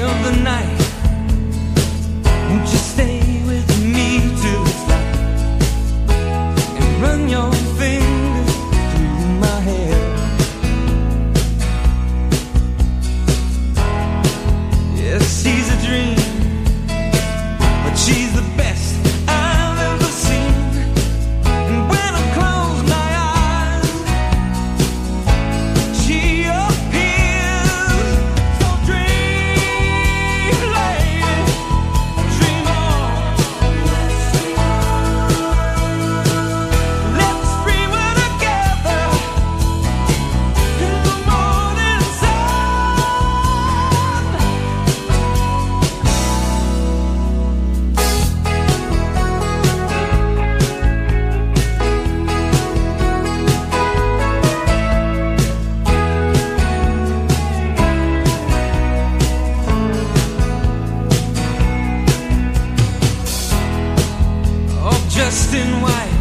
of the night, won't you stay with me till it's light and run your fingers through my hair? Yes, she's a dream, dressed in white.